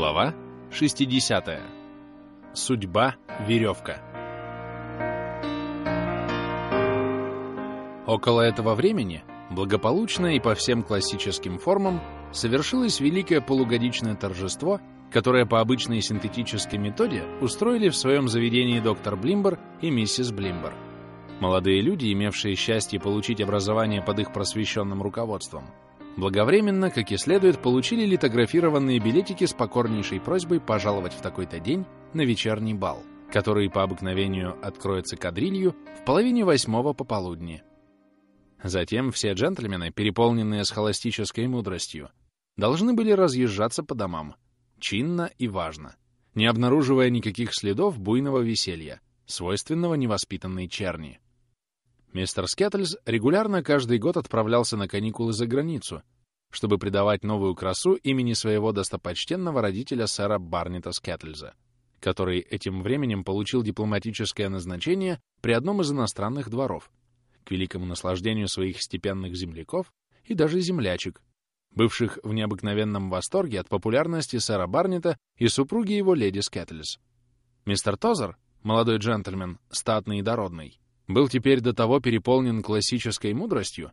Глава 60. Судьба веревка. Около этого времени, благополучно и по всем классическим формам, совершилось великое полугодичное торжество, которое по обычной синтетической методе устроили в своем заведении доктор Блимбер и миссис Блимбер. Молодые люди, имевшие счастье получить образование под их просвещенным руководством, Благовременно, как и следует, получили литографированные билетики с покорнейшей просьбой пожаловать в такой-то день на вечерний бал, который по обыкновению откроется кадрилью в половине восьмого пополудни. Затем все джентльмены, переполненные схоластической мудростью, должны были разъезжаться по домам, чинно и важно, не обнаруживая никаких следов буйного веселья, свойственного невоспитанной черни. Мистер Скеттлз регулярно каждый год отправлялся на каникулы за границу, чтобы придавать новую красу имени своего достопочтенного родителя сэра Барнета Скеттлза, который этим временем получил дипломатическое назначение при одном из иностранных дворов, к великому наслаждению своих степенных земляков и даже землячек, бывших в необыкновенном восторге от популярности сэра Барнета и супруги его леди Скеттлз. Мистер Тозер, молодой джентльмен, статный и дородный, был теперь до того переполнен классической мудростью,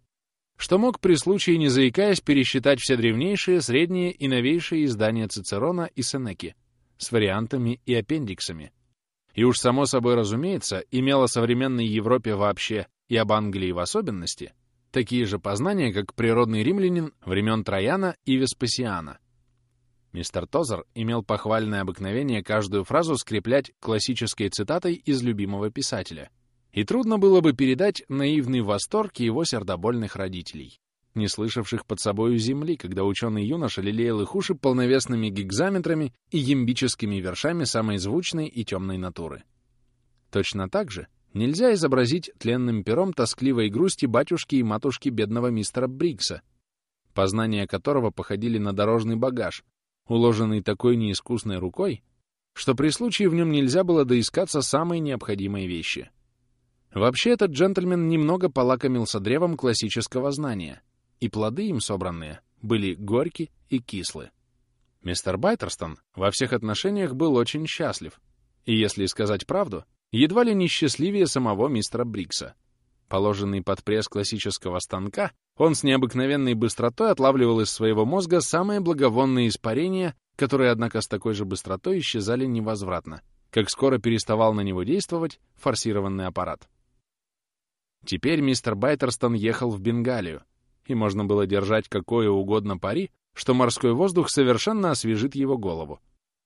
что мог при случае, не заикаясь, пересчитать все древнейшие, средние и новейшие издания Цицерона и Сенеки с вариантами и аппендиксами. И уж само собой разумеется, имел о современной Европе вообще и об Англии в особенности такие же познания, как природный римлянин времен Трояна и Веспасиана. Мистер Тозер имел похвальное обыкновение каждую фразу скреплять классической цитатой из любимого писателя — и трудно было бы передать наивный восторг его сердобольных родителей, не слышавших под собою земли, когда ученый юноша лелеял их уши полновесными гигзаметрами и ямбическими вершами самой звучной и темной натуры. Точно так же нельзя изобразить тленным пером тоскливой грусти батюшки и матушки бедного мистера Брикса, познания которого походили на дорожный багаж, уложенный такой неискусной рукой, что при случае в нем нельзя было доискаться самой необходимой вещи — Вообще этот джентльмен немного полакомился древом классического знания, и плоды им собранные были горьки и кислы. Мистер Байтерстон во всех отношениях был очень счастлив, и, если сказать правду, едва ли не счастливее самого мистера Брикса. Положенный под пресс классического станка, он с необыкновенной быстротой отлавливал из своего мозга самые благовонные испарения, которые, однако, с такой же быстротой исчезали невозвратно, как скоро переставал на него действовать форсированный аппарат. Теперь мистер Байтерстон ехал в Бенгалию, и можно было держать какое угодно пари, что морской воздух совершенно освежит его голову.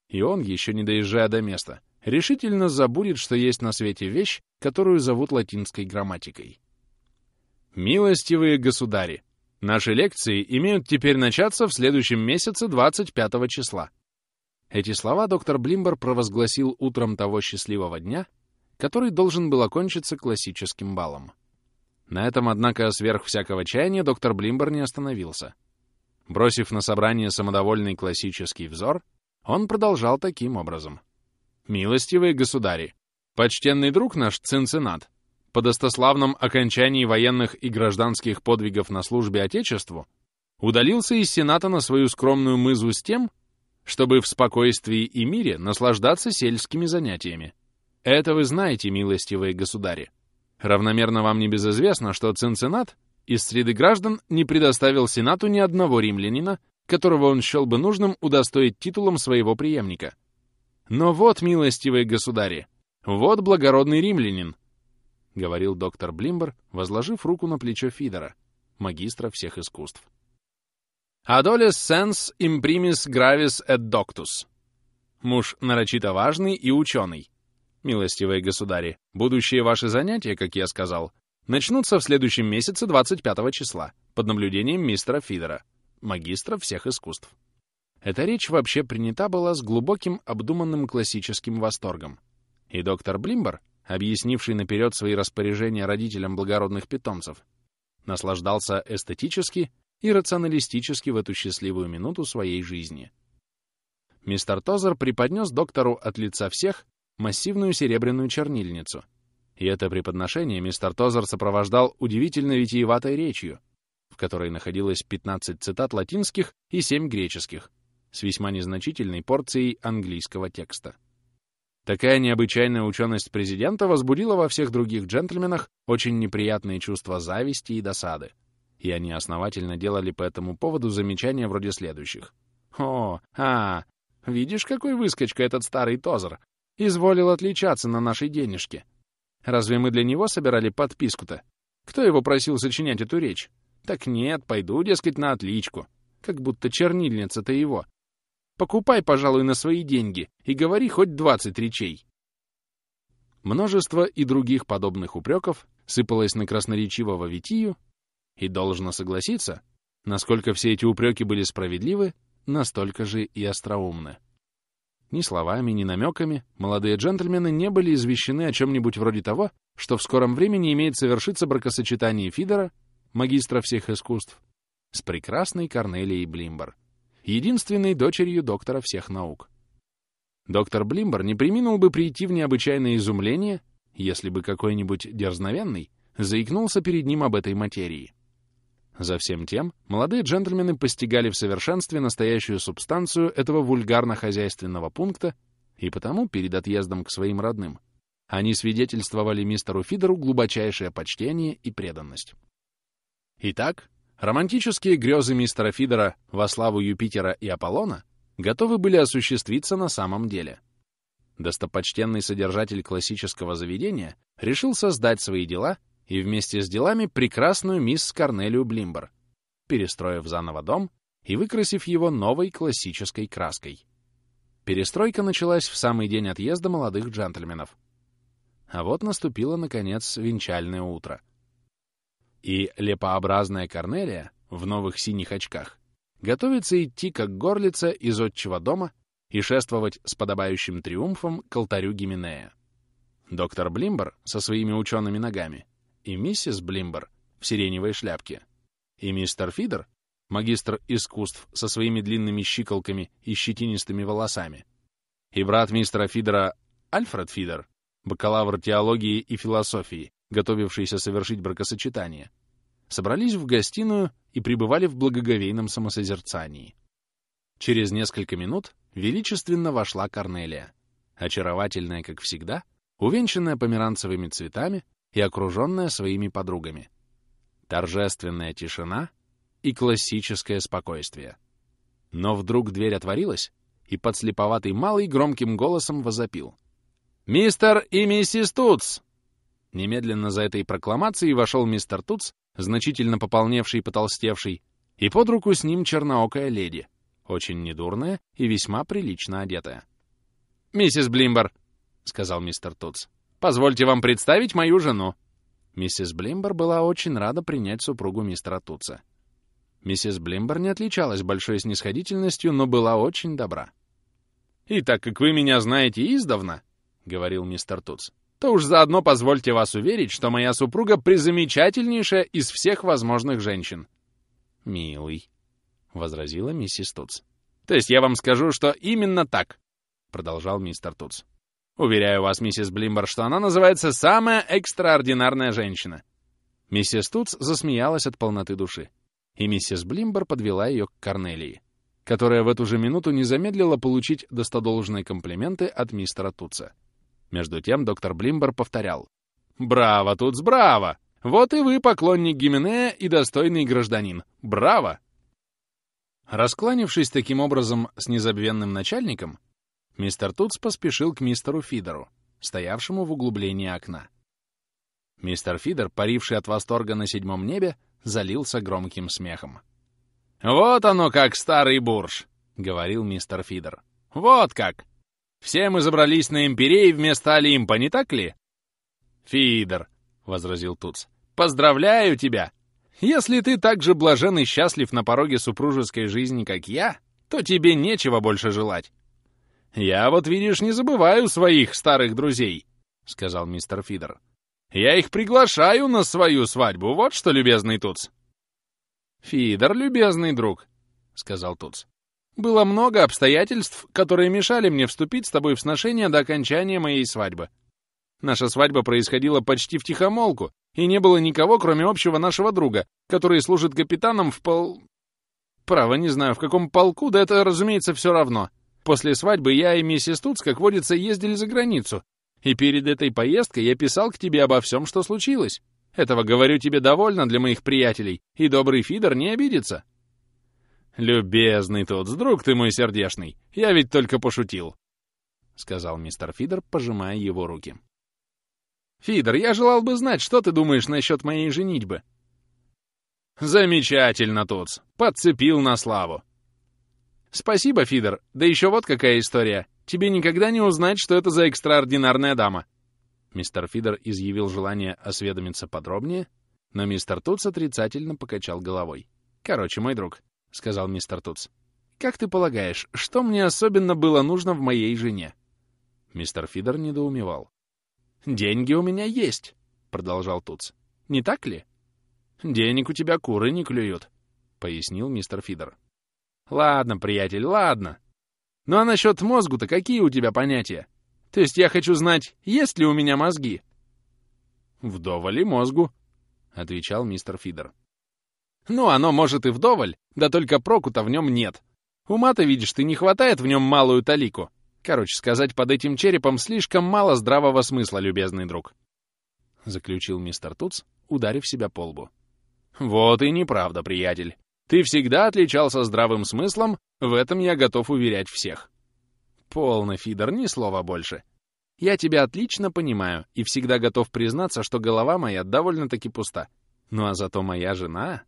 И он, еще не доезжая до места, решительно забудет, что есть на свете вещь, которую зовут латинской грамматикой. Милостивые государи! Наши лекции имеют теперь начаться в следующем месяце 25 числа. Эти слова доктор Блимбер провозгласил утром того счастливого дня, который должен был окончиться классическим балом. На этом, однако, сверх всякого чаяния доктор Блимбер не остановился. Бросив на собрание самодовольный классический взор, он продолжал таким образом. «Милостивые государи, почтенный друг наш Цинциннат, по достославном окончании военных и гражданских подвигов на службе Отечеству, удалился из Сената на свою скромную мызу с тем, чтобы в спокойствии и мире наслаждаться сельскими занятиями. Это вы знаете, милостивые государи. Равномерно вам не безызвестно, что Цинциннат из среды граждан не предоставил Сенату ни одного римлянина, которого он счел бы нужным удостоить титулом своего преемника. Но вот, милостивые государи, вот благородный римлянин, — говорил доктор Блимбер, возложив руку на плечо Фидера, магистра всех искусств. «Адолес сенс импримис гравис et doctus». Муж нарочито важный и ученый, Милостивые государи, будущие ваши занятия, как я сказал, начнутся в следующем месяце 25 числа под наблюдением мистера Фидера, магистра всех искусств. Эта речь вообще принята была с глубоким обдуманным классическим восторгом. И доктор Блимбер, объяснивший наперед свои распоряжения родителям благородных питомцев, наслаждался эстетически и рационалистически в эту счастливую минуту своей жизни. Мистер Тозер преподнес доктору от лица всех массивную серебряную чернильницу. И это преподношение мистер Тозер сопровождал удивительно витиеватой речью, в которой находилось 15 цитат латинских и 7 греческих, с весьма незначительной порцией английского текста. Такая необычайная ученость президента возбудила во всех других джентльменах очень неприятные чувства зависти и досады, и они основательно делали по этому поводу замечания вроде следующих. «О, а, видишь, какой выскочка этот старый Тозер! Изволил отличаться на нашей денежке. Разве мы для него собирали подписку-то? Кто его просил сочинять эту речь? Так нет, пойду, дескать, на отличку. Как будто чернильница-то его. Покупай, пожалуй, на свои деньги и говори хоть двадцать речей. Множество и других подобных упреков сыпалось на красноречивого Витию, и должно согласиться, насколько все эти упреки были справедливы, настолько же и остроумны. Ни словами, ни намеками молодые джентльмены не были извещены о чем-нибудь вроде того, что в скором времени имеет совершиться бракосочетание Фидера, магистра всех искусств, с прекрасной Корнелией Блимбер, единственной дочерью доктора всех наук. Доктор Блимбер не приминул бы прийти в необычайное изумление, если бы какой-нибудь дерзновенный заикнулся перед ним об этой материи. За всем тем, молодые джентльмены постигали в совершенстве настоящую субстанцию этого вульгарно-хозяйственного пункта, и потому, перед отъездом к своим родным, они свидетельствовали мистеру Фидеру глубочайшее почтение и преданность. Итак, романтические грезы мистера Фидера во славу Юпитера и Аполлона готовы были осуществиться на самом деле. Достопочтенный содержатель классического заведения решил создать свои дела — и вместе с делами прекрасную мисс Корнелию Блимбер, перестроив заново дом и выкрасив его новой классической краской. Перестройка началась в самый день отъезда молодых джентльменов. А вот наступило, наконец, венчальное утро. И лепообразная Корнелия в новых синих очках готовится идти, как горлица из отчего дома и шествовать с подобающим триумфом к алтарю Гименея. Доктор Блимбер со своими учеными ногами и миссис Блимбер в сиреневой шляпке, и мистер Фидер, магистр искусств со своими длинными щиколками и щетинистыми волосами, и брат мистера Фидера Альфред Фидер, бакалавр теологии и философии, готовившийся совершить бракосочетание, собрались в гостиную и пребывали в благоговейном самосозерцании. Через несколько минут величественно вошла Корнелия, очаровательная, как всегда, увенчанная померанцевыми цветами, и окруженная своими подругами. Торжественная тишина и классическое спокойствие. Но вдруг дверь отворилась, и подслеповатый малый громким голосом возопил. «Мистер и миссис Туц!» Немедленно за этой прокламацией вошел мистер Туц, значительно пополневший и потолстевший, и под руку с ним черноокая леди, очень недурная и весьма прилично одетая. «Миссис Блимбер», — сказал мистер Туц, Позвольте вам представить мою жену». Миссис Блимбер была очень рада принять супругу мистера Туца. Миссис Блимбер не отличалась большой снисходительностью, но была очень добра. «И так как вы меня знаете издавна», — говорил мистер Туц, «то уж заодно позвольте вас уверить, что моя супруга презамечательнейшая из всех возможных женщин». «Милый», — возразила миссис Туц. «То есть я вам скажу, что именно так», — продолжал мистер Туц. Уверяю вас, миссис Блимбер, что она называется «самая экстраординарная женщина». Миссис Туц засмеялась от полноты души, и миссис Блимбер подвела ее к Корнелии, которая в эту же минуту не замедлила получить достодолжные комплименты от мистера Туца. Между тем доктор Блимбер повторял. «Браво, Туц, браво! Вот и вы поклонник Гименея и достойный гражданин. Браво!» Раскланившись таким образом с незабвенным начальником, Мистер Тутс поспешил к мистеру Фидеру, стоявшему в углублении окна. Мистер Фидер, паривший от восторга на седьмом небе, залился громким смехом. «Вот оно как, старый бурж!» — говорил мистер Фидер. «Вот как! Все мы забрались на Империи вместо Олимпа, не так ли?» «Фидер», — возразил Туц, — «поздравляю тебя! Если ты так же блажен и счастлив на пороге супружеской жизни, как я, то тебе нечего больше желать. «Я вот, видишь, не забываю своих старых друзей», — сказал мистер Фидер. «Я их приглашаю на свою свадьбу, вот что, любезный Туц». «Фидер, любезный друг», — сказал Туц. «Было много обстоятельств, которые мешали мне вступить с тобой в сношение до окончания моей свадьбы. Наша свадьба происходила почти в тихомолку, и не было никого, кроме общего нашего друга, который служит капитаном в пол... Право, не знаю, в каком полку, да это, разумеется, все равно. После свадьбы я и миссис Туц, как водится, ездили за границу. И перед этой поездкой я писал к тебе обо всем, что случилось. Этого, говорю тебе, довольно для моих приятелей, и добрый Фидор не обидится. Любезный тут, друг ты мой сердешный, я ведь только пошутил, — сказал мистер Фидор, пожимая его руки. Фидор, я желал бы знать, что ты думаешь насчет моей женитьбы. Замечательно, Туц, подцепил на славу. Спасибо, Фидор, да еще вот какая история. Тебе никогда не узнать, что это за экстраординарная дама. Мистер Фидер изъявил желание осведомиться подробнее, но мистер Туц отрицательно покачал головой. «Короче, мой друг», — сказал мистер Туц, — «как ты полагаешь, что мне особенно было нужно в моей жене?» Мистер Фидер недоумевал. «Деньги у меня есть», — продолжал Туц. «Не так ли?» «Денег у тебя куры не клюют», — пояснил мистер Фидер. «Ладно, приятель, ладно. Ну а насчет мозгу-то какие у тебя понятия? То есть я хочу знать, есть ли у меня мозги?» «Вдоволь и мозгу», — отвечал мистер Фидер. «Ну, оно может и вдоволь, да только проку-то в нем нет. Ума-то, видишь, ты не хватает в нем малую талику. Короче сказать, под этим черепом слишком мало здравого смысла, любезный друг», — заключил мистер Туц, ударив себя по лбу. «Вот и неправда, приятель. Ты всегда отличался здравым смыслом, в этом я готов уверять всех. Полно, Фидор, ни слова больше. Я тебя отлично понимаю и всегда готов признаться, что голова моя довольно-таки пуста. Ну а зато моя жена...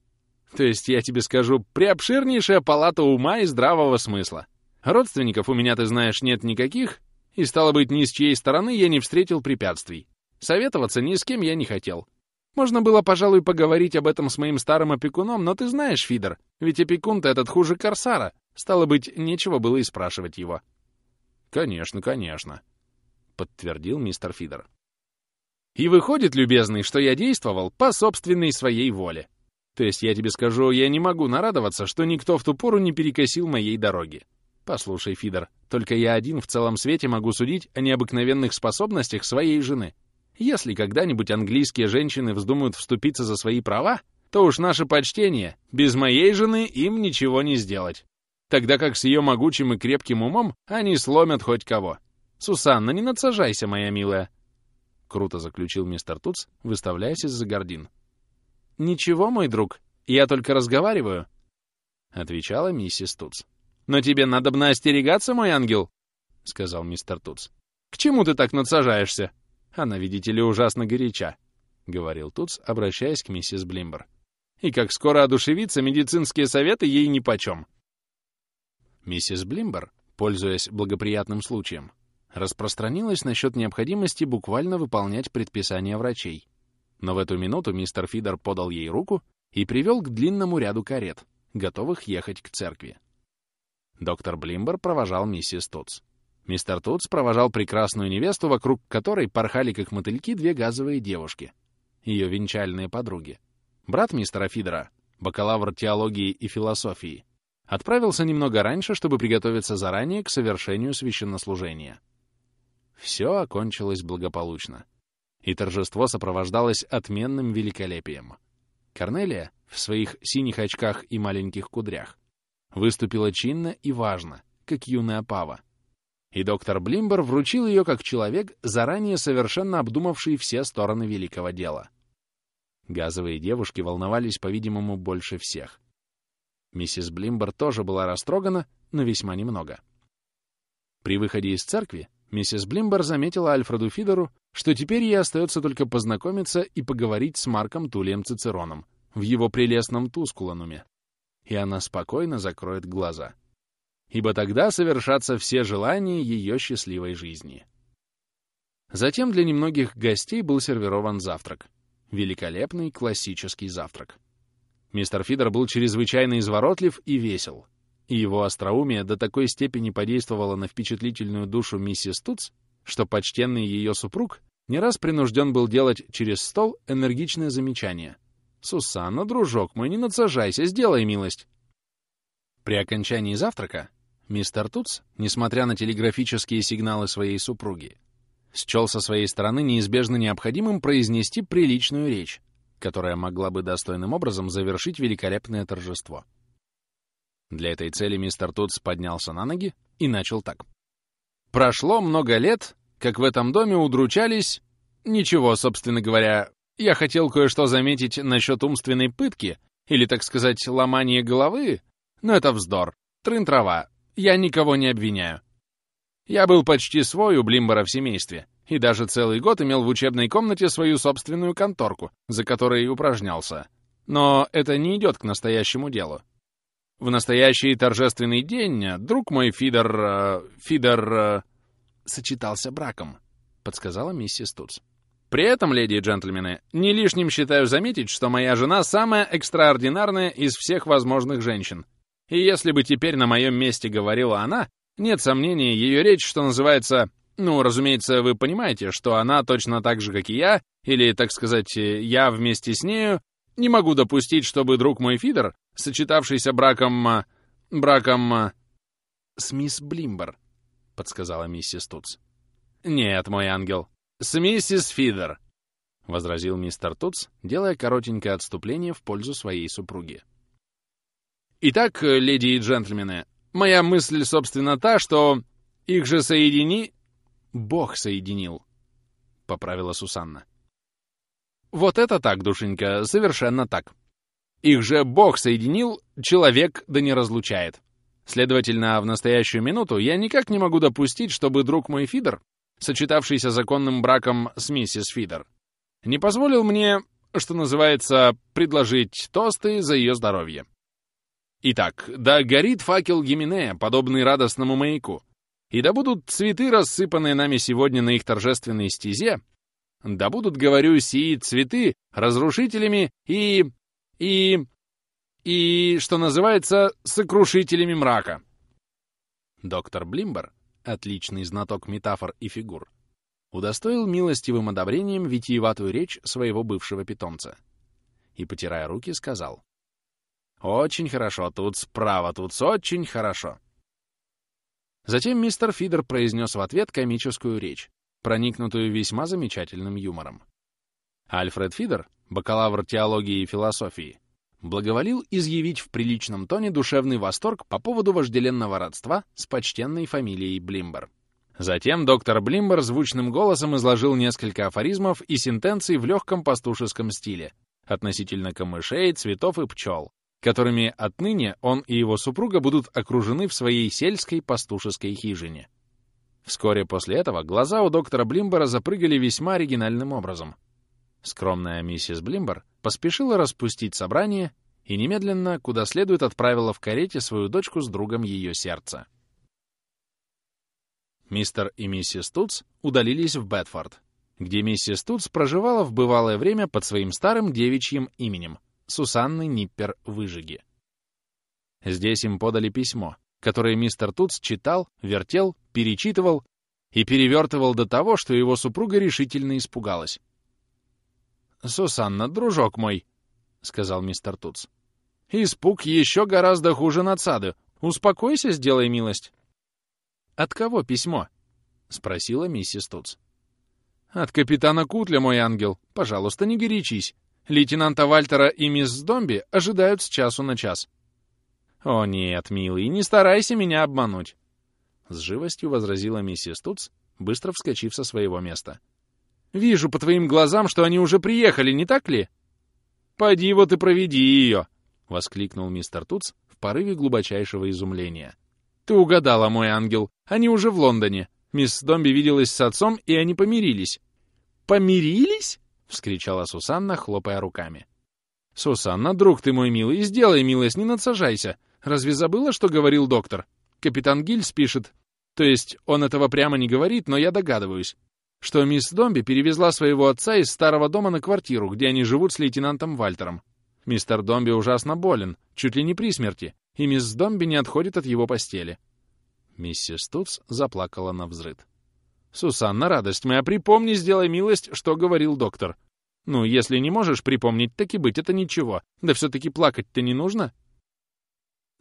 То есть, я тебе скажу, приобширнейшая палата ума и здравого смысла. Родственников у меня, ты знаешь, нет никаких, и, стало быть, ни с чьей стороны я не встретил препятствий. Советоваться ни с кем я не хотел. Можно было, пожалуй, поговорить об этом с моим старым опекуном, но ты знаешь, Фидор, ведь опекун-то этот хуже Корсара. Стало быть, нечего было и спрашивать его. «Конечно, конечно», — подтвердил мистер Фидер. «И выходит, любезный, что я действовал по собственной своей воле. То есть, я тебе скажу, я не могу нарадоваться, что никто в ту пору не перекосил моей дороги. Послушай, Фидер, только я один в целом свете могу судить о необыкновенных способностях своей жены. Если когда-нибудь английские женщины вздумают вступиться за свои права, то уж наше почтение, без моей жены им ничего не сделать тогда как с ее могучим и крепким умом они сломят хоть кого. Сусанна, не надсажайся, моя милая!» Круто заключил мистер Туц, выставляясь из-за гордин. «Ничего, мой друг, я только разговариваю», — отвечала миссис Туц. «Но тебе надо бы остерегаться, мой ангел», — сказал мистер Туц. «К чему ты так надсажаешься? Она, видите ли, ужасно горяча», — говорил Туц, обращаясь к миссис Блимбер. «И как скоро одушевится, медицинские советы ей нипочем. Миссис Блимбер, пользуясь благоприятным случаем, распространилась насчет необходимости буквально выполнять предписания врачей. Но в эту минуту мистер Фидер подал ей руку и привел к длинному ряду карет, готовых ехать к церкви. Доктор Блимбер провожал миссис Тутс. Мистер Тутс провожал прекрасную невесту, вокруг которой порхали как мотыльки две газовые девушки, ее венчальные подруги. Брат мистера Фидера, бакалавр теологии и философии, отправился немного раньше, чтобы приготовиться заранее к совершению священнослужения. Все окончилось благополучно, и торжество сопровождалось отменным великолепием. Корнелия в своих синих очках и маленьких кудрях выступила чинно и важно, как юная пава. И доктор Блимбер вручил ее как человек, заранее совершенно обдумавший все стороны великого дела. Газовые девушки волновались, по-видимому, больше всех. Миссис Блимбер тоже была растрогана, но весьма немного. При выходе из церкви миссис Блимбер заметила Альфреду Фидеру, что теперь ей остается только познакомиться и поговорить с Марком Тулием Цицероном в его прелестном Тускулануме. И она спокойно закроет глаза. Ибо тогда совершатся все желания ее счастливой жизни. Затем для немногих гостей был сервирован завтрак. Великолепный классический завтрак. Мистер Фидер был чрезвычайно изворотлив и весел, и его остроумие до такой степени подействовало на впечатлительную душу миссис Туц, что почтенный ее супруг не раз принужден был делать через стол энергичное замечание. «Сусанна, дружок мой, не надсажайся, сделай милость!» При окончании завтрака мистер Туц, несмотря на телеграфические сигналы своей супруги, счел со своей стороны неизбежно необходимым произнести приличную речь, которая могла бы достойным образом завершить великолепное торжество. Для этой цели мистер Тутс поднялся на ноги и начал так. Прошло много лет, как в этом доме удручались... Ничего, собственно говоря, я хотел кое-что заметить насчет умственной пытки, или, так сказать, ломания головы, но это вздор, трын-трава, я никого не обвиняю. Я был почти свой у Блимбора в семействе, и даже целый год имел в учебной комнате свою собственную конторку, за которой упражнялся. Но это не идет к настоящему делу. В настоящий торжественный день друг мой Фидер... Э, Фидер... Э, сочетался браком, подсказала миссис Туц. При этом, леди и джентльмены, не лишним считаю заметить, что моя жена самая экстраординарная из всех возможных женщин. И если бы теперь на моем месте говорила она, нет сомнений, ее речь, что называется... Ну, разумеется, вы понимаете, что она точно так же, как и я, или, так сказать, я вместе с нею, не могу допустить, чтобы друг мой Фидер, сочетавшийся браком... Браком... С мисс Блимбер, — подсказала миссис Туц. «Нет, мой ангел, с миссис Фидер», — возразил мистер Туц, делая коротенькое отступление в пользу своей супруги. «Итак, леди и джентльмены, моя мысль, собственно, та, что их же соедини...» «Бог соединил», — поправила Сусанна. «Вот это так, душенька, совершенно так. Их же Бог соединил, человек да не разлучает. Следовательно, в настоящую минуту я никак не могу допустить, чтобы друг мой Фидер, сочетавшийся законным браком с миссис Фидер, не позволил мне, что называется, предложить тосты за ее здоровье. Итак, да горит факел Гименея, подобный радостному маяку, и да будут цветы, рассыпанные нами сегодня на их торжественной стезе, да будут, говорю, сии цветы разрушителями и... и и, что называется, сокрушителями мрака. Доктор Блимбер, отличный знаток метафор и фигур, удостоил милостивым одобрением витиеватую речь своего бывшего питомца и, потирая руки, сказал «Очень хорошо, тут справа, тут очень хорошо». Затем мистер Фидер произнес в ответ комическую речь, проникнутую весьма замечательным юмором. Альфред Фидер, бакалавр теологии и философии, благоволил изъявить в приличном тоне душевный восторг по поводу вожделенного родства с почтенной фамилией Блимбер. Затем доктор Блимбер звучным голосом изложил несколько афоризмов и сентенций в легком пастушеском стиле относительно камышей, цветов и пчел, которыми отныне он и его супруга будут окружены в своей сельской пастушеской хижине. Вскоре после этого глаза у доктора Блимбера запрыгали весьма оригинальным образом. Скромная миссис Блимбер поспешила распустить собрание и немедленно, куда следует, отправила в карете свою дочку с другом ее сердца. Мистер и миссис Тутс удалились в Бетфорд, где миссис Тутс проживала в бывалое время под своим старым девичьим именем Сусанны Ниппер Выжиги. Здесь им подали письмо, которое мистер Тутс читал, вертел, перечитывал и перевертывал до того, что его супруга решительно испугалась. «Сусанна, дружок мой», — сказал мистер Туц. «Испуг еще гораздо хуже надсады. Успокойся, сделай милость». «От кого письмо?» — спросила миссис Туц. «От капитана Кутля, мой ангел. Пожалуйста, не горячись. Лейтенанта Вальтера и мисс Домби ожидают с часу на час». «О нет, милый, не старайся меня обмануть», — с живостью возразила миссис Туц, быстро вскочив со своего места. Вижу по твоим глазам, что они уже приехали, не так ли? Пойди вот и проведи ее, — воскликнул мистер Туц в порыве глубочайшего изумления. Ты угадала, мой ангел, они уже в Лондоне. Мисс Домби виделась с отцом, и они помирились. Помирились? — вскричала Сусанна, хлопая руками. «Сусанна, друг ты мой милый, сделай милость, не надсажайся. Разве забыла, что говорил доктор? Капитан Гильс пишет. То есть он этого прямо не говорит, но я догадываюсь что мисс Домби перевезла своего отца из старого дома на квартиру, где они живут с лейтенантом Вальтером. Мистер Домби ужасно болен, чуть ли не при смерти, и мисс Домби не отходит от его постели. Миссис Тутс заплакала на взрыд. «Сусанна, радость моя, припомни, сделай милость, что говорил доктор. Ну, если не можешь припомнить, так и быть, это ничего. Да все-таки плакать-то не нужно?»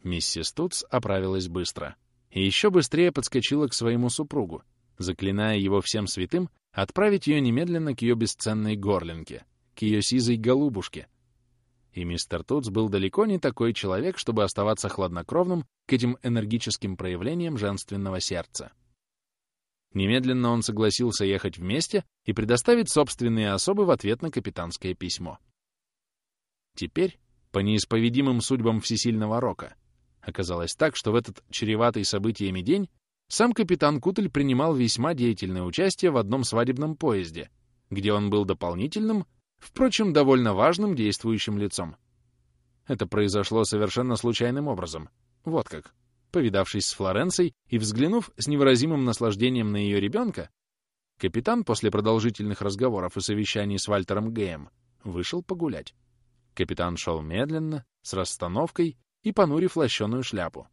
Миссис Тутс оправилась быстро и еще быстрее подскочила к своему супругу, заклиная его всем святым отправить ее немедленно к ее бесценной горлинке, к ее сизой голубушке. И мистер Тутс был далеко не такой человек, чтобы оставаться хладнокровным к этим энергическим проявлениям женственного сердца. Немедленно он согласился ехать вместе и предоставить собственные особы в ответ на капитанское письмо. Теперь, по неисповедимым судьбам всесильного Рока, оказалось так, что в этот чреватый событиями день сам капитан Кутль принимал весьма деятельное участие в одном свадебном поезде, где он был дополнительным, впрочем, довольно важным действующим лицом. Это произошло совершенно случайным образом. Вот как. Повидавшись с Флоренцией и взглянув с невыразимым наслаждением на ее ребенка, капитан после продолжительных разговоров и совещаний с Вальтером Геем вышел погулять. Капитан шел медленно, с расстановкой и понурив лощеную шляпу.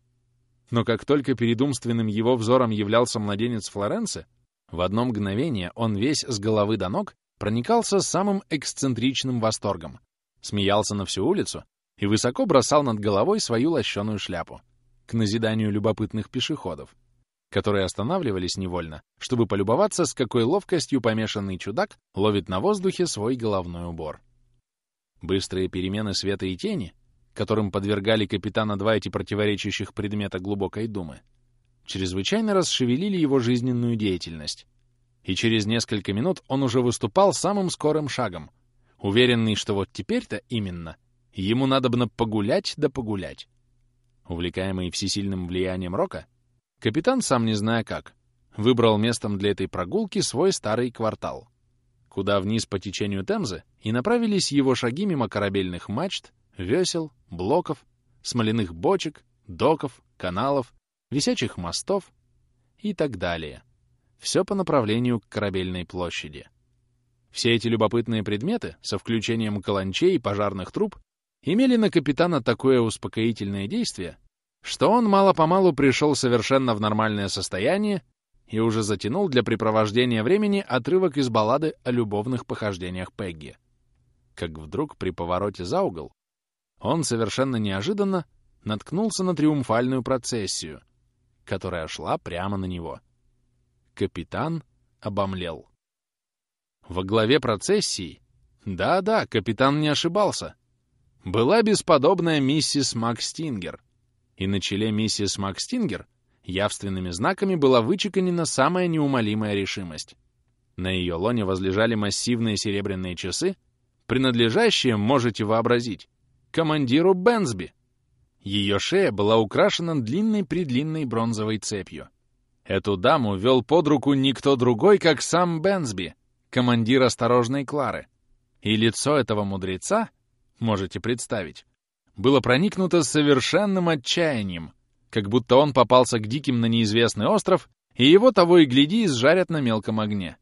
Но как только перед умственным его взором являлся младенец Флоренции, в одно мгновение он весь с головы до ног проникался самым эксцентричным восторгом, смеялся на всю улицу и высоко бросал над головой свою лощеную шляпу к назиданию любопытных пешеходов, которые останавливались невольно, чтобы полюбоваться, с какой ловкостью помешанный чудак ловит на воздухе свой головной убор. Быстрые перемены света и тени, которым подвергали капитана два эти противоречащих предмета глубокой думы, чрезвычайно расшевелили его жизненную деятельность. И через несколько минут он уже выступал самым скорым шагом, уверенный, что вот теперь-то именно ему надобно погулять да погулять. Увлекаемый всесильным влиянием Рока, капитан, сам не зная как, выбрал местом для этой прогулки свой старый квартал, куда вниз по течению Темзы и направились его шаги мимо корабельных мачт, весел, блоков, смоляных бочек, доков, каналов, висячих мостов и так далее. Все по направлению к корабельной площади. Все эти любопытные предметы, со включением каланчей и пожарных труб, имели на капитана такое успокоительное действие, что он мало-помалу пришел совершенно в нормальное состояние и уже затянул для препровождения времени отрывок из баллады о любовных похождениях Пегги. Как вдруг при повороте за угол он совершенно неожиданно наткнулся на триумфальную процессию, которая шла прямо на него. Капитан обомлел. Во главе процессии, да-да, капитан не ошибался, была бесподобная миссис Макстингер. И на челе миссис Макстингер явственными знаками была вычеканена самая неумолимая решимость. На ее лоне возлежали массивные серебряные часы, принадлежащие, можете вообразить, командиру Бенсби. Ее шея была украшена длинной-предлинной бронзовой цепью. Эту даму вел под руку никто другой, как сам Бенсби, командир осторожной Клары. И лицо этого мудреца — можете представить, было проникнуто совершенным отчаянием, как будто он попался к диким на неизвестный остров, и его того и гляди изжарят на мелком огне.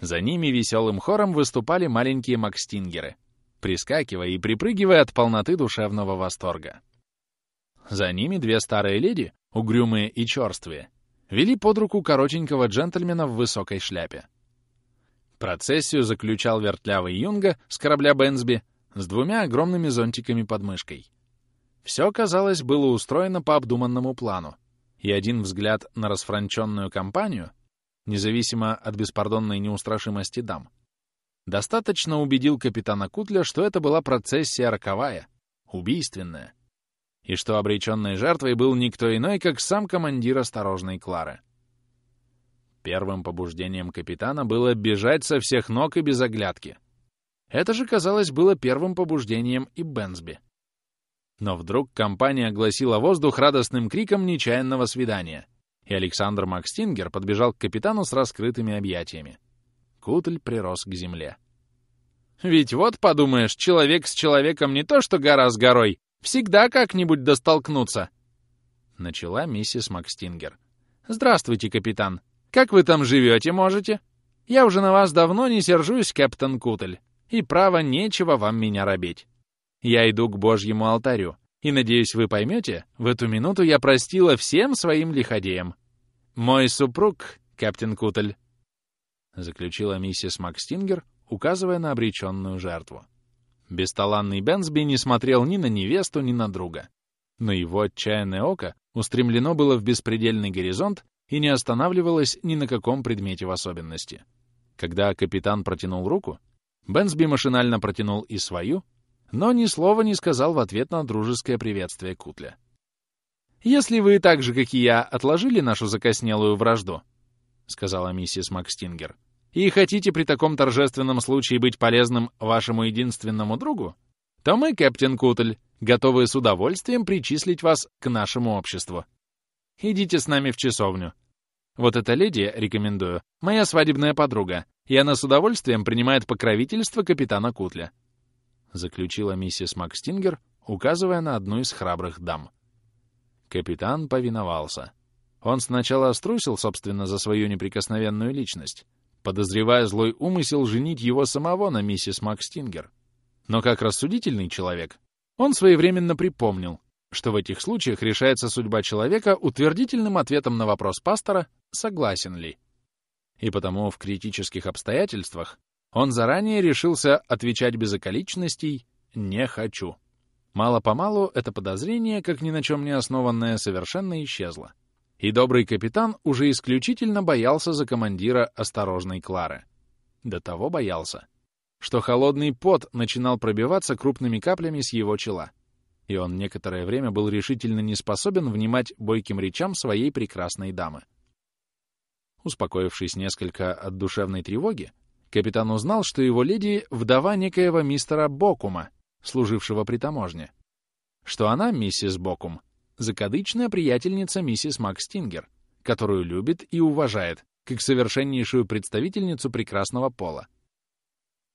За ними веселым хором выступали маленькие макстингеры, прискакивая и припрыгивая от полноты душевного восторга. За ними две старые леди, угрюмые и черствые, вели под руку коротенького джентльмена в высокой шляпе. Процессию заключал вертлявый юнга с корабля Бенсби с двумя огромными зонтиками под мышкой. Все, казалось, было устроено по обдуманному плану, и один взгляд на расфранченную компанию, независимо от беспардонной неустрашимости дам, достаточно убедил капитана Кутля, что это была процессия роковая, убийственная, и что обреченной жертвой был никто иной, как сам командир осторожной Клары. Первым побуждением капитана было бежать со всех ног и без оглядки — это же, казалось, было первым побуждением и Бенсби. Но вдруг компания огласила воздух радостным криком нечаянного свидания, и Александр Макстингер подбежал к капитану с раскрытыми объятиями. Кутль прирос к земле. «Ведь вот, подумаешь, человек с человеком не то что гора с горой, всегда как-нибудь достолкнуться!» Начала миссис Макстингер. «Здравствуйте, капитан. Как вы там живете, можете? Я уже на вас давно не сержусь, капитан Кутль и право нечего вам меня робить. Я иду к Божьему алтарю, и, надеюсь, вы поймете, в эту минуту я простила всем своим лиходеям. Мой супруг, капитан Кутль, заключила миссис Макстингер, указывая на обреченную жертву. Бесталанный Бенсби не смотрел ни на невесту, ни на друга. Но его отчаянное око устремлено было в беспредельный горизонт и не останавливалось ни на каком предмете в особенности. Когда капитан протянул руку, Бенсби машинально протянул и свою, но ни слова не сказал в ответ на дружеское приветствие Кутля. «Если вы так же, как и я, отложили нашу закоснелую вражду», — сказала миссис Макстингер, «и хотите при таком торжественном случае быть полезным вашему единственному другу, то мы, Кэптен Кутль, готовы с удовольствием причислить вас к нашему обществу. Идите с нами в часовню. Вот эта леди, рекомендую, моя свадебная подруга, и она с удовольствием принимает покровительство капитана Кутля», — заключила миссис Макстингер, указывая на одну из храбрых дам. Капитан повиновался. Он сначала струсил, собственно, за свою неприкосновенную личность, подозревая злой умысел женить его самого на миссис Макстингер. Но как рассудительный человек, он своевременно припомнил, что в этих случаях решается судьба человека утвердительным ответом на вопрос пастора «согласен ли?». И потому в критических обстоятельствах он заранее решился отвечать без околичностей «не хочу». Мало-помалу это подозрение, как ни на чем не основанное, совершенно исчезло. И добрый капитан уже исключительно боялся за командира осторожной Клары. До того боялся, что холодный пот начинал пробиваться крупными каплями с его чела, и он некоторое время был решительно не способен внимать бойким речам своей прекрасной дамы. Успокоившись несколько от душевной тревоги, капитан узнал, что его леди — вдова некоего мистера Бокума, служившего при таможне, что она, миссис Бокум, закадычная приятельница миссис Макстингер, которую любит и уважает, как совершеннейшую представительницу прекрасного пола,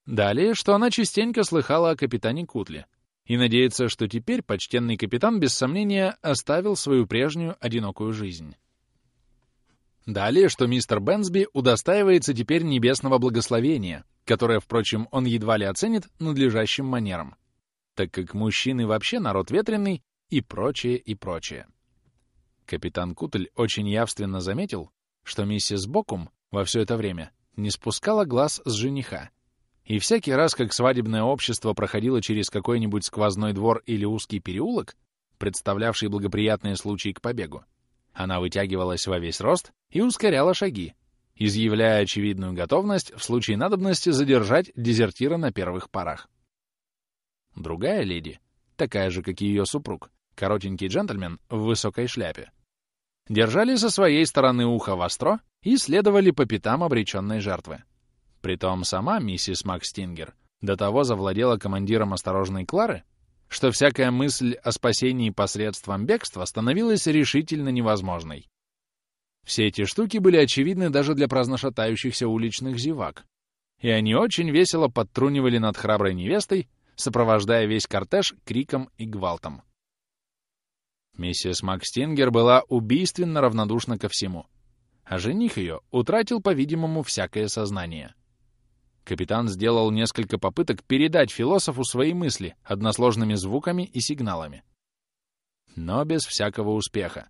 Далее, что она частенько слыхала о капитане Кутле и надеется, что теперь почтенный капитан без сомнения оставил свою прежнюю одинокую жизнь. Далее, что мистер Бенсби удостаивается теперь небесного благословения, которое, впрочем, он едва ли оценит надлежащим манером, так как мужчины вообще народ ветреный и прочее, и прочее. Капитан Кутль очень явственно заметил, что миссис Бокум во все это время не спускала глаз с жениха, и всякий раз, как свадебное общество проходило через какой-нибудь сквозной двор или узкий переулок, представлявший благоприятные случаи к побегу, она вытягивалась во весь рост и ускоряла шаги, изъявляя очевидную готовность в случае надобности задержать дезертира на первых порах. Другая леди, такая же, как и ее супруг, коротенький джентльмен в высокой шляпе, держали со своей стороны ухо востро и следовали по пятам обреченной жертвы. Притом сама миссис Макстингер до того завладела командиром осторожной Клары, что всякая мысль о спасении посредством бегства становилась решительно невозможной. Все эти штуки были очевидны даже для праздношатающихся уличных зевак, и они очень весело подтрунивали над храброй невестой, сопровождая весь кортеж криком и гвалтом. Миссис Макстингер была убийственно равнодушна ко всему, а жених ее утратил, по-видимому, всякое сознание. Капитан сделал несколько попыток передать философу свои мысли односложными звуками и сигналами. Но без всякого успеха,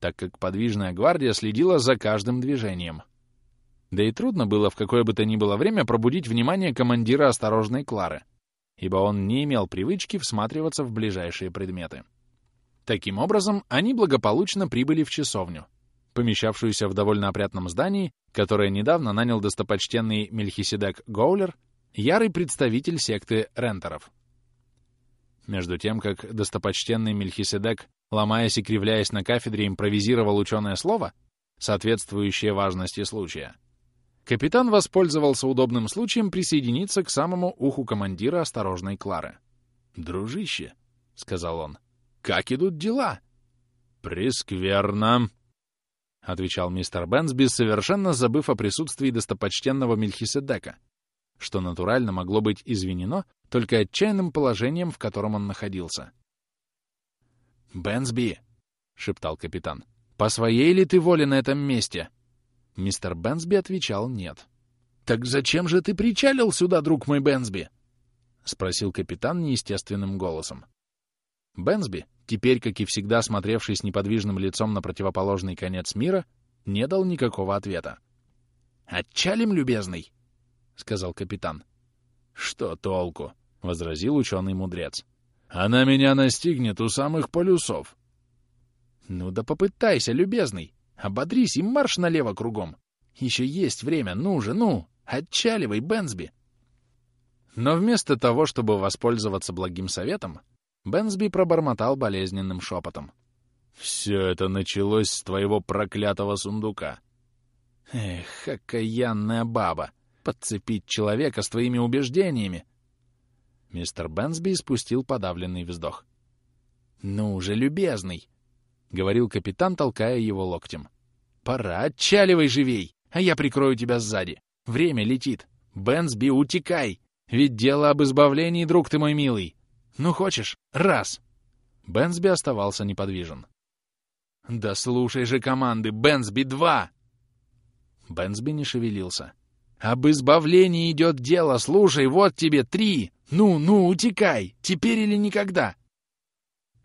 так как подвижная гвардия следила за каждым движением. Да и трудно было в какое бы то ни было время пробудить внимание командира осторожной Клары, ибо он не имел привычки всматриваться в ближайшие предметы. Таким образом, они благополучно прибыли в часовню, помещавшуюся в довольно опрятном здании, которое недавно нанял достопочтенный Мельхиседек Гоулер, ярый представитель секты рентеров. Между тем, как достопочтенный Мельхиседек, ломаясь и кривляясь на кафедре, импровизировал ученое слово, соответствующее важности случая, капитан воспользовался удобным случаем присоединиться к самому уху командира осторожной Клары. «Дружище», — сказал он, — «как идут дела?» «Прескверно», — отвечал мистер Бенсби, совершенно забыв о присутствии достопочтенного Мельхиседека, что натурально могло быть извинено только отчаянным положением, в котором он находился. «Бенсби!» — шептал капитан. «По своей ли ты воле на этом месте?» Мистер Бенсби отвечал «нет». «Так зачем же ты причалил сюда, друг мой Бенсби?» — спросил капитан неестественным голосом. Бенсби, теперь, как и всегда смотревший с неподвижным лицом на противоположный конец мира, не дал никакого ответа. «Отчалим, любезный!» — сказал капитан. «Что толку?» — возразил ученый-мудрец. «Она меня настигнет у самых полюсов». «Ну да попытайся, любезный. Ободрись и марш налево кругом. Еще есть время, ну же, ну! Отчаливай, Бенсби!» Но вместо того, чтобы воспользоваться благим советом, Бенсби пробормотал болезненным шепотом. «Все это началось с твоего проклятого сундука». «Эх, окаянная баба! Подцепить человека с твоими убеждениями!» Мистер Бенсби испустил подавленный вздох. «Ну же, любезный!» — говорил капитан, толкая его локтем. «Пора, отчаливай живей, а я прикрою тебя сзади. Время летит. Бенсби, утекай! Ведь дело об избавлении, друг ты мой милый. Ну, хочешь? Раз!» Бенсби оставался неподвижен. «Да слушай же команды! Бенсби, два!» Бенсби не шевелился. «Об избавлении идет дело! Слушай, вот тебе три! Ну, ну, утекай! Теперь или никогда!»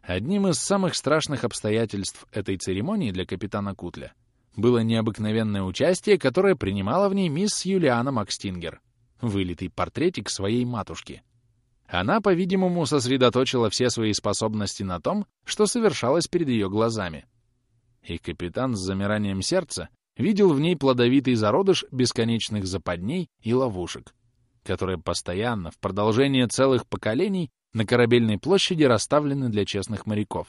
Одним из самых страшных обстоятельств этой церемонии для капитана Кутля было необыкновенное участие, которое принимала в ней мисс Юлиана Макстингер, вылитый портретик своей матушки. Она, по-видимому, сосредоточила все свои способности на том, что совершалось перед ее глазами. И капитан с замиранием сердца видел в ней плодовитый зародыш бесконечных западней и ловушек, которые постоянно, в продолжение целых поколений, на корабельной площади расставлены для честных моряков,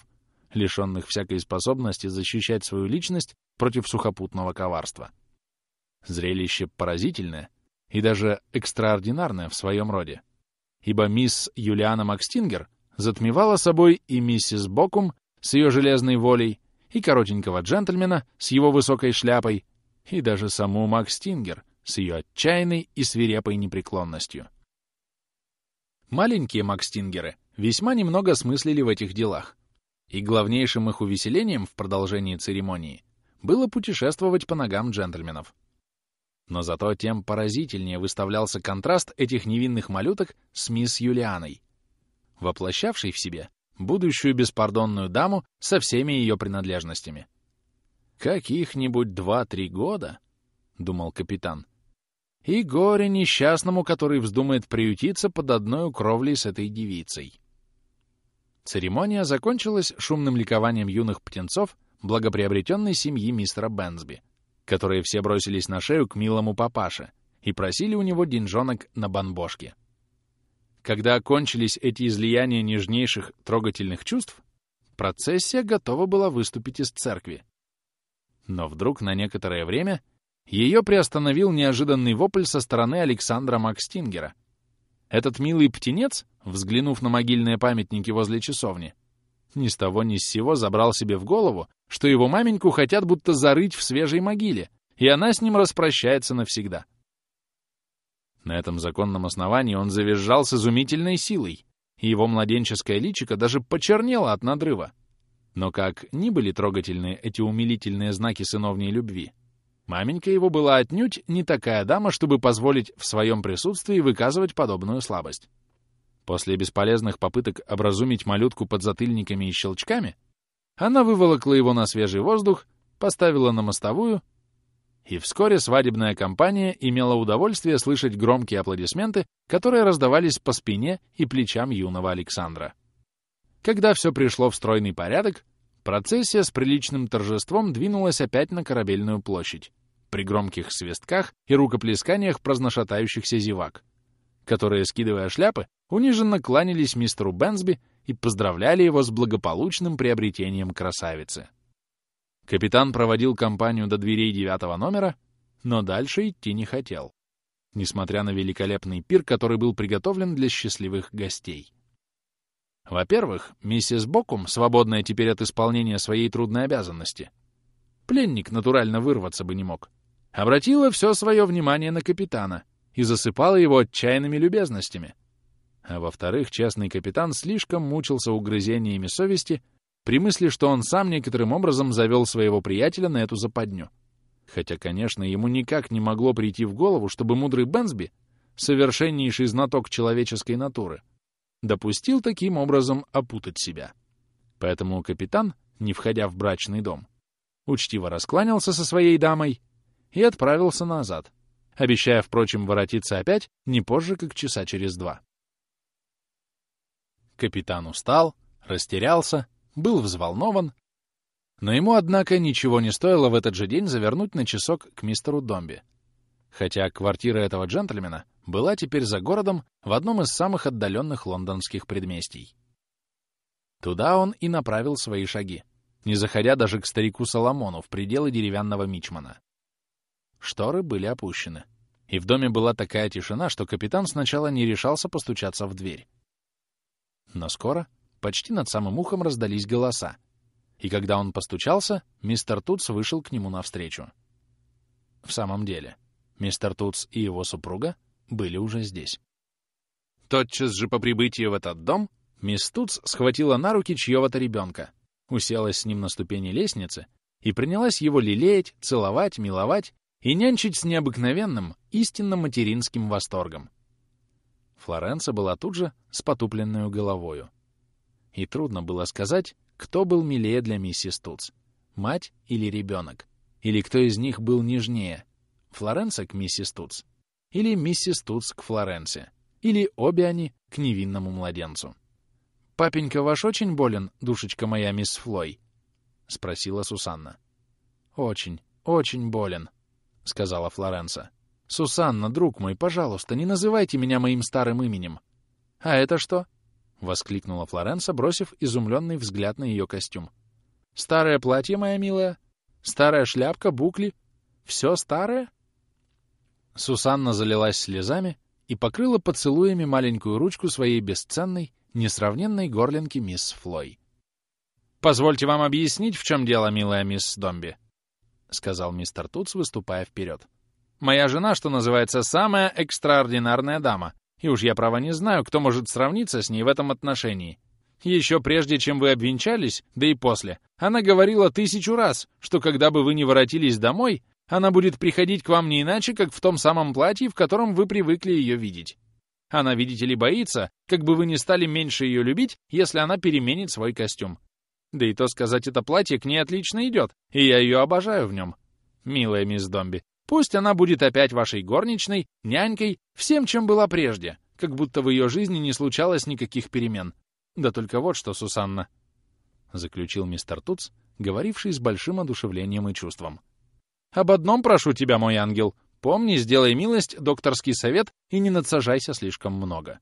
лишенных всякой способности защищать свою личность против сухопутного коварства. Зрелище поразительное и даже экстраординарное в своем роде, ибо мисс Юлиана Макстингер затмевала собой и миссис Бокум с ее железной волей, и коротенького джентльмена с его высокой шляпой, и даже саму Макстингер с ее отчаянной и свирепой непреклонностью. Маленькие Макстингеры весьма немного смыслили в этих делах, и главнейшим их увеселением в продолжении церемонии было путешествовать по ногам джентльменов. Но зато тем поразительнее выставлялся контраст этих невинных малюток с мисс Юлианой, воплощавшей в себе будущую беспардонную даму со всеми ее принадлежностями. «Каких-нибудь два-три года», — думал капитан, — и горе несчастному, который вздумает приютиться под одной кровлей с этой девицей. Церемония закончилась шумным ликованием юных птенцов благоприобретенной семьи мистера Бенсби, которые все бросились на шею к милому папаше и просили у него деньжонок на банбошке. Когда окончились эти излияния нежнейших трогательных чувств, процессия готова была выступить из церкви. Но вдруг на некоторое время ее приостановил неожиданный вопль со стороны Александра Макстингера. Этот милый птенец, взглянув на могильные памятники возле часовни, ни с того ни с сего забрал себе в голову, что его маменьку хотят будто зарыть в свежей могиле, и она с ним распрощается навсегда. На этом законном основании он завизжал с изумительной силой, и его младенческое личико даже почернело от надрыва. Но как ни были трогательны эти умилительные знаки сыновней любви, Маменька его была отнюдь не такая дама, чтобы позволить в своем присутствии выказывать подобную слабость. После бесполезных попыток образумить малютку под затыльниками и щелчками, она выволокла его на свежий воздух, поставила на мостовую, и вскоре свадебная компания имела удовольствие слышать громкие аплодисменты, которые раздавались по спине и плечам юного Александра. Когда все пришло в стройный порядок, процессия с приличным торжеством двинулась опять на корабельную площадь при громких свистках и рукоплесканиях праздношатающихся зевак, которые, скидывая шляпы, униженно кланялись мистеру Бенсби и поздравляли его с благополучным приобретением красавицы. Капитан проводил компанию до дверей девятого номера, но дальше идти не хотел, несмотря на великолепный пир, который был приготовлен для счастливых гостей. Во-первых, миссис Бокум, свободная теперь от исполнения своей трудной обязанности, пленник натурально вырваться бы не мог, обратила все свое внимание на капитана и засыпала его отчаянными любезностями. А во-вторых, честный капитан слишком мучился угрызениями совести при мысли, что он сам некоторым образом завел своего приятеля на эту западню. Хотя, конечно, ему никак не могло прийти в голову, чтобы мудрый Бенсби, совершеннейший знаток человеческой натуры, допустил таким образом опутать себя. Поэтому капитан, не входя в брачный дом, учтиво раскланялся со своей дамой и отправился назад, обещая, впрочем, воротиться опять не позже, как часа через два. Капитан устал, растерялся, был взволнован, но ему, однако, ничего не стоило в этот же день завернуть на часок к мистеру Домби. Хотя квартира этого джентльмена была теперь за городом в одном из самых отдаленных лондонских предместий. Туда он и направил свои шаги, не заходя даже к старику Соломону в пределы деревянного мичмана. Шторы были опущены, и в доме была такая тишина, что капитан сначала не решался постучаться в дверь. Но скоро, почти над самым ухом, раздались голоса, и когда он постучался, мистер Тутс вышел к нему навстречу. В самом деле, мистер Тутс и его супруга были уже здесь. Тотчас же по прибытии в этот дом мисс Тутс схватила на руки чьего-то ребенка, уселась с ним на ступени лестницы и принялась его лелеять, целовать, миловать и нянчить с необыкновенным, истинно материнским восторгом. Флоренция была тут же с потупленную головою. И трудно было сказать, кто был милее для миссис Тутс — мать или ребенок, или кто из них был нежнее — Флоренция к миссис Тутс или миссис Тутс к Флоренции, или обе они к невинному младенцу. «Папенька ваш очень болен, душечка моя, мисс Флой?» — спросила Сусанна. «Очень, очень болен», — сказала Флоренса. «Сусанна, друг мой, пожалуйста, не называйте меня моим старым именем». «А это что?» — воскликнула Флоренса, бросив изумленный взгляд на ее костюм. «Старое платье, моя милая? Старая шляпка, букли? Все старое?» Сусанна залилась слезами и покрыла поцелуями маленькую ручку своей бесценной, несравненной горлинки мисс Флой. «Позвольте вам объяснить, в чем дело, милая мисс Домби», — сказал мистер Тутс, выступая вперед. «Моя жена, что называется, самая экстраординарная дама, и уж я, право, не знаю, кто может сравниться с ней в этом отношении. Еще прежде, чем вы обвенчались, да и после, она говорила тысячу раз, что когда бы вы не воротились домой, она будет приходить к вам не иначе, как в том самом платье, в котором вы привыкли ее видеть. Она, видите ли, боится, как бы вы не стали меньше ее любить, если она переменит свой костюм. Да и то сказать, это платье к ней отлично идет, и я ее обожаю в нем. Милая мисс Домби, пусть она будет опять вашей горничной, нянькой, всем, чем была прежде, как будто в ее жизни не случалось никаких перемен. Да только вот что, Сусанна, — заключил мистер Туц, говоривший с большим одушевлением и чувством. Об одном прошу тебя, мой ангел. Помни, сделай милость, докторский совет, и не надсажайся слишком много.